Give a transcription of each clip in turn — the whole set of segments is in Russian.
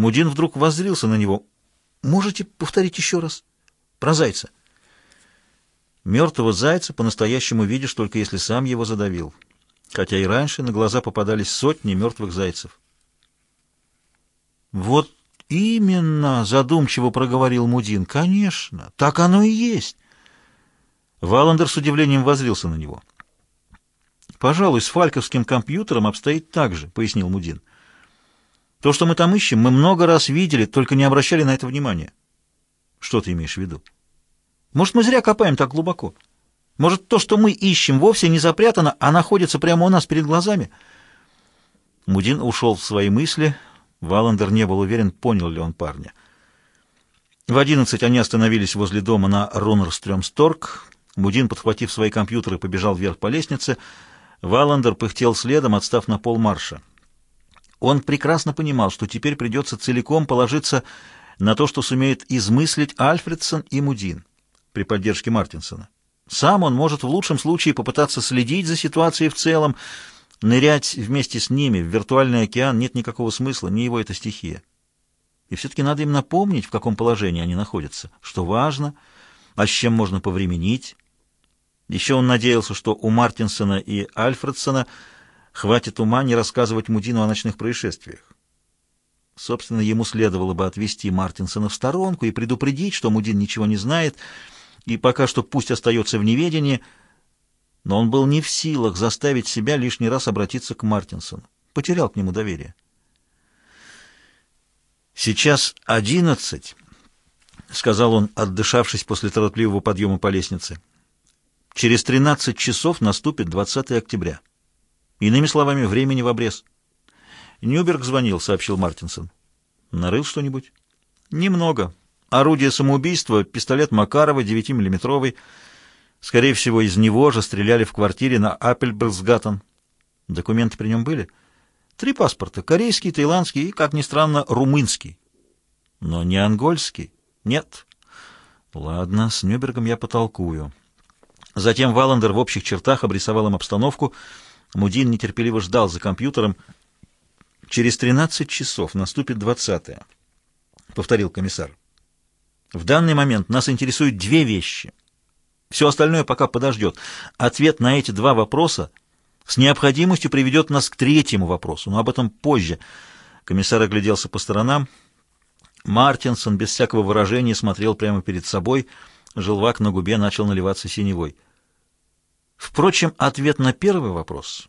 Мудин вдруг воззрился на него. «Можете повторить еще раз? Про зайца». Мертвого зайца по-настоящему видишь только если сам его задавил. Хотя и раньше на глаза попадались сотни мертвых зайцев. «Вот именно!» — задумчиво проговорил Мудин. «Конечно, так оно и есть!» Валандер с удивлением возрился на него. «Пожалуй, с фальковским компьютером обстоит так же», — пояснил Мудин. «То, что мы там ищем, мы много раз видели, только не обращали на это внимания». «Что ты имеешь в виду?» «Может, мы зря копаем так глубоко? Может, то, что мы ищем, вовсе не запрятано, а находится прямо у нас перед глазами?» Мудин ушел в свои мысли. Валандер не был уверен, понял ли он парня. В одиннадцать они остановились возле дома на Рунерстрёмсторг. Мудин, подхватив свои компьютеры, побежал вверх по лестнице — Валандер пыхтел следом, отстав на полмарша. Он прекрасно понимал, что теперь придется целиком положиться на то, что сумеет измыслить Альфредсон и Мудин при поддержке Мартинсона. Сам он может в лучшем случае попытаться следить за ситуацией в целом, нырять вместе с ними в виртуальный океан нет никакого смысла, не его это стихия. И все-таки надо им напомнить, в каком положении они находятся, что важно, а с чем можно повременить, еще он надеялся, что у Мартинсона и Альфредсона хватит ума не рассказывать Мудину о ночных происшествиях. Собственно, ему следовало бы отвести Мартинсона в сторонку и предупредить, что Мудин ничего не знает, и пока что пусть остается в неведении, но он был не в силах заставить себя лишний раз обратиться к Мартинсону. Потерял к нему доверие. «Сейчас одиннадцать», — сказал он, отдышавшись после торопливого подъема по лестнице. Через 13 часов наступит 20 октября. Иными словами, времени в обрез. Нюберг звонил, сообщил Мартинсон. Нарыл что-нибудь? Немного. Орудие самоубийства, пистолет Макарова, 9-миллиметровый. Скорее всего, из него же стреляли в квартире на Аппельбергсгаттен. Документы при нем были? Три паспорта. Корейский, таиландский и, как ни странно, румынский. Но не ангольский? Нет. Ладно, с Нюбергом я потолкую. Затем Валандер в общих чертах обрисовал им обстановку. Мудин нетерпеливо ждал за компьютером. «Через 13 часов наступит 20-е», — повторил комиссар. «В данный момент нас интересуют две вещи. Все остальное пока подождет. Ответ на эти два вопроса с необходимостью приведет нас к третьему вопросу, но об этом позже». Комиссар огляделся по сторонам. Мартинсон без всякого выражения смотрел прямо перед собой — Желвак на губе начал наливаться синевой. Впрочем, ответ на первый вопрос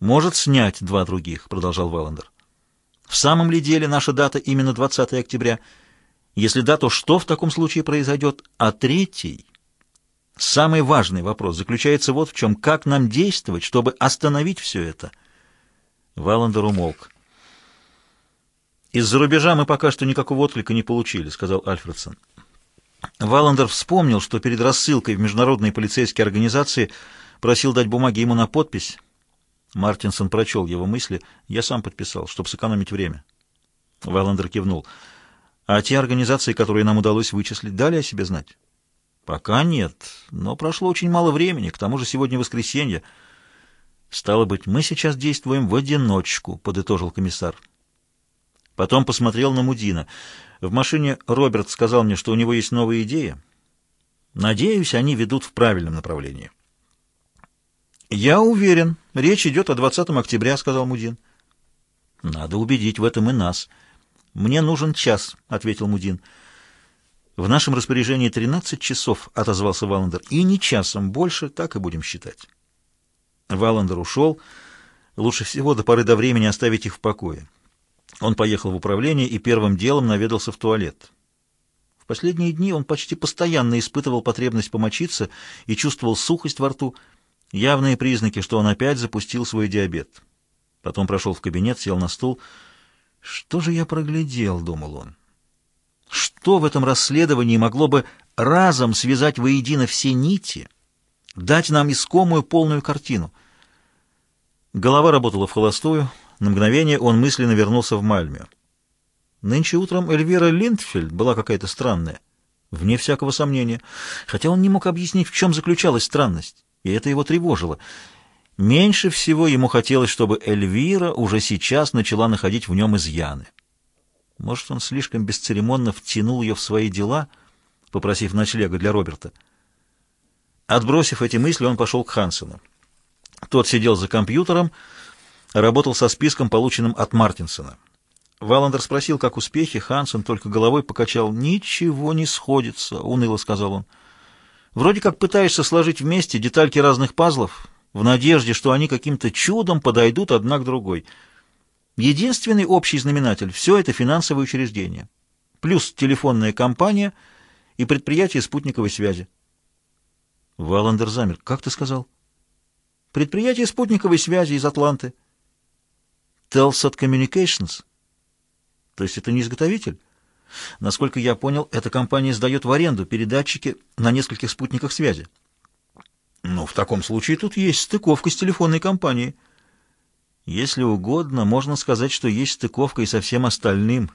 может снять два других, продолжал Валандер. В самом ли деле наша дата именно 20 октября? Если да, то что в таком случае произойдет? А третий, самый важный вопрос заключается вот в чем. Как нам действовать, чтобы остановить все это? Валандер умолк. «Из-за рубежа мы пока что никакого отклика не получили», — сказал Альфредсон. Валандер вспомнил, что перед рассылкой в международные полицейские организации просил дать бумаги ему на подпись. Мартинсон прочел его мысли. «Я сам подписал, чтобы сэкономить время». Валандер кивнул. «А те организации, которые нам удалось вычислить, дали о себе знать?» «Пока нет, но прошло очень мало времени, к тому же сегодня воскресенье». «Стало быть, мы сейчас действуем в одиночку», — подытожил комиссар. Потом посмотрел на Мудина. В машине Роберт сказал мне, что у него есть новые идеи. Надеюсь, они ведут в правильном направлении. «Я уверен. Речь идет о 20 октября», — сказал Мудин. «Надо убедить в этом и нас». «Мне нужен час», — ответил Мудин. «В нашем распоряжении 13 часов», — отозвался Валандер. «И не часом больше, так и будем считать». Валандер ушел. Лучше всего до поры до времени оставить их в покое. Он поехал в управление и первым делом наведался в туалет. В последние дни он почти постоянно испытывал потребность помочиться и чувствовал сухость во рту, явные признаки, что он опять запустил свой диабет. Потом прошел в кабинет, сел на стул. «Что же я проглядел?» — думал он. «Что в этом расследовании могло бы разом связать воедино все нити, дать нам искомую полную картину?» Голова работала в холостую, на мгновение он мысленно вернулся в Мальмё. Нынче утром Эльвира Линдфельд была какая-то странная, вне всякого сомнения, хотя он не мог объяснить, в чем заключалась странность, и это его тревожило. Меньше всего ему хотелось, чтобы Эльвира уже сейчас начала находить в нем изъяны. Может, он слишком бесцеремонно втянул ее в свои дела, попросив ночлега для Роберта. Отбросив эти мысли, он пошел к Хансену. Тот сидел за компьютером, работал со списком, полученным от Мартинсона. Валандер спросил, как успехи, Хансен только головой покачал. «Ничего не сходится», — уныло сказал он. «Вроде как пытаешься сложить вместе детальки разных пазлов, в надежде, что они каким-то чудом подойдут одна к другой. Единственный общий знаменатель — все это финансовое учреждение, плюс телефонная компания и предприятие спутниковой связи». Валандер замер. «Как ты сказал?» «Предприятие спутниковой связи из Атланты». «Telsat Communications?» То есть это не изготовитель? Насколько я понял, эта компания сдает в аренду передатчики на нескольких спутниках связи. Ну, в таком случае тут есть стыковка с телефонной компанией. Если угодно, можно сказать, что есть стыковка и со всем остальным.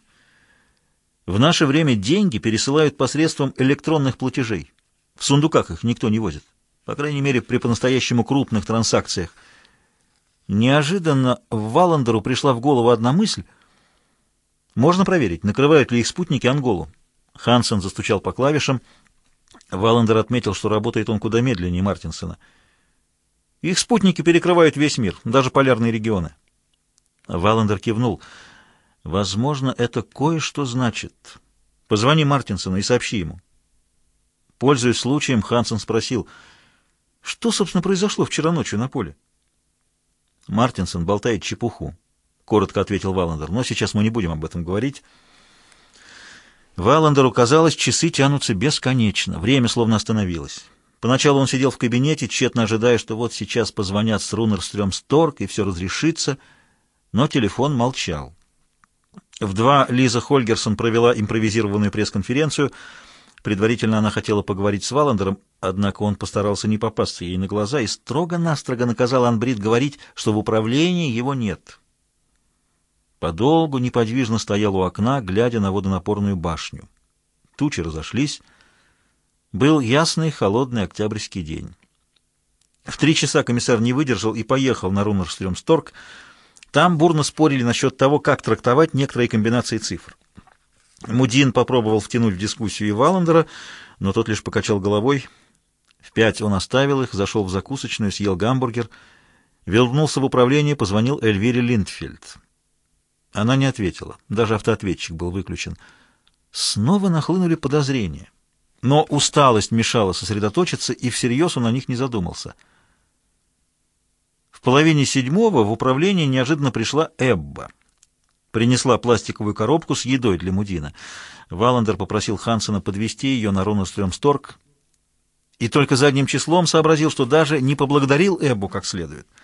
В наше время деньги пересылают посредством электронных платежей. В сундуках их никто не возит. По крайней мере, при по-настоящему крупных транзакциях. Неожиданно Валандеру пришла в голову одна мысль — можно проверить, накрывают ли их спутники Анголу. Хансен застучал по клавишам. Валандер отметил, что работает он куда медленнее Мартинсона. Их спутники перекрывают весь мир, даже полярные регионы. Валандер кивнул. Возможно, это кое-что значит. Позвони Мартинсону и сообщи ему. Пользуясь случаем, Хансен спросил, что, собственно, произошло вчера ночью на поле? Мартинсон болтает чепуху. — коротко ответил Валандер. «Но сейчас мы не будем об этом говорить». Валандеру казалось, часы тянутся бесконечно, время словно остановилось. Поначалу он сидел в кабинете, тщетно ожидая, что вот сейчас позвонят с Рунерстрём Сторг, и все разрешится, но телефон молчал. В два Лиза Хольгерсон провела импровизированную пресс-конференцию. Предварительно она хотела поговорить с Валандером, однако он постарался не попасться ей на глаза и строго-настрого наказал Анбрид говорить, что в управлении его нет. Подолгу неподвижно стоял у окна, глядя на водонапорную башню. Тучи разошлись. Был ясный, холодный октябрьский день. В три часа комиссар не выдержал и поехал на Рунерстрёмсторг. Там бурно спорили насчет того, как трактовать некоторые комбинации цифр. Мудин попробовал втянуть в дискуссию и Валандера, но тот лишь покачал головой. В пять он оставил их, зашел в закусочную, съел гамбургер, вернулся в управление, позвонил Эльвире Линдфельд. Она не ответила. Даже автоответчик был выключен. Снова нахлынули подозрения. Но усталость мешала сосредоточиться, и всерьез он о них не задумался. В половине седьмого в управление неожиданно пришла Эбба. Принесла пластиковую коробку с едой для Мудина. Валандер попросил Хансена подвести ее на Ронустрёмсторг, и только задним числом сообразил, что даже не поблагодарил Эббу как следует —